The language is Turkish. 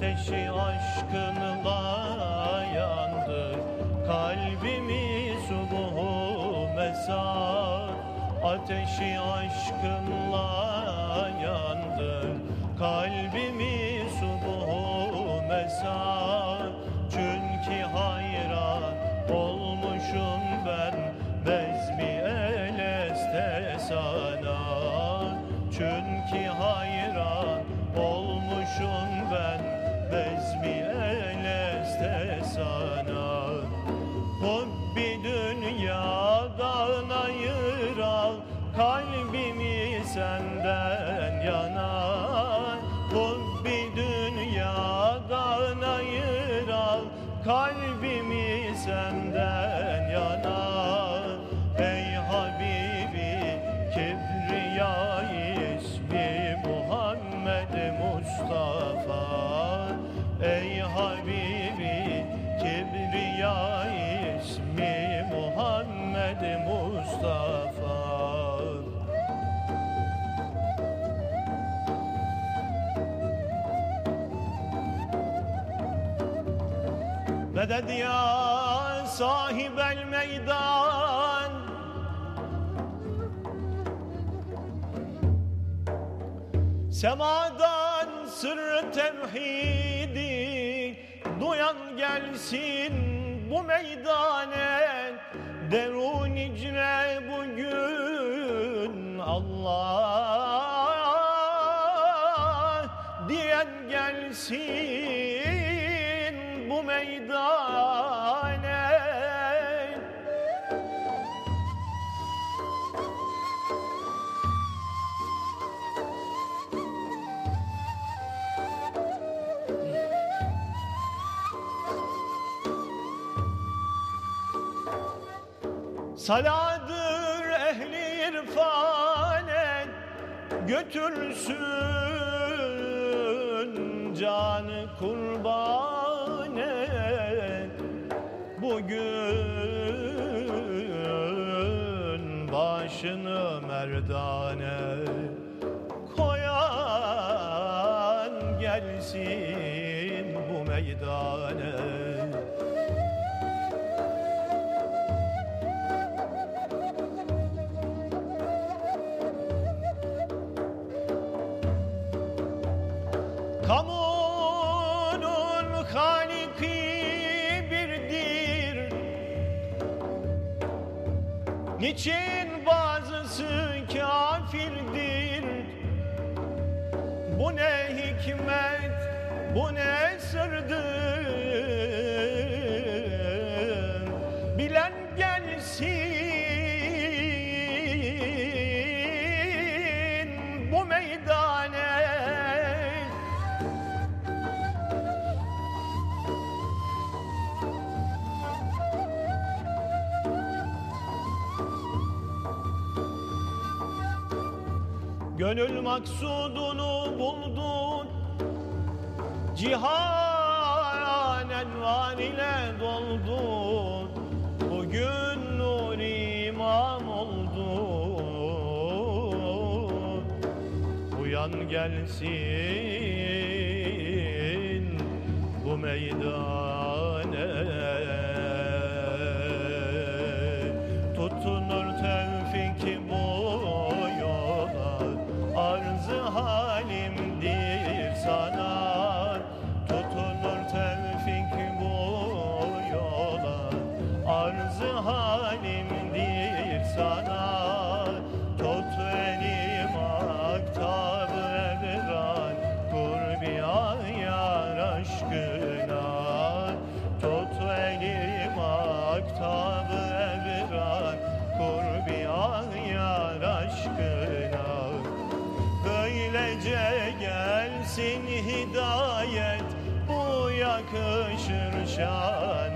Ateşi aşkınla yandı Kalbimi subuhu mesar. Ateşi aşkınla yandı Kalbimi subuhu mesar. Çünkü hayran olmuşum ben. Bezmi eleste sana Meded ya sahibel meydan. Semadan sırrı tevhidi Duyan gelsin bu meydane. Derun icre bugün Allah Diyen gelsin Saladır ehli irfanen götürsün canı kurbanen Bugün başını merdane koyan gelsin bu meydane Kamunun haliki birdir. Niçin bazısı kafirdir? Bu ne hikmet, bu ne sırdır? Bilen Gönül maksudunu buldun. Cihan envar ile doldun. Bugün nur imam oldun. Uyan gelsin bu meydane Arzı halimdir sana. Tut elim aktabı evran. Kurbi ayar aşkına. Tut elim aktabı evran. Kurbi ayar aşkına. Böylece gelsin hidayet. Bu yakışır şanına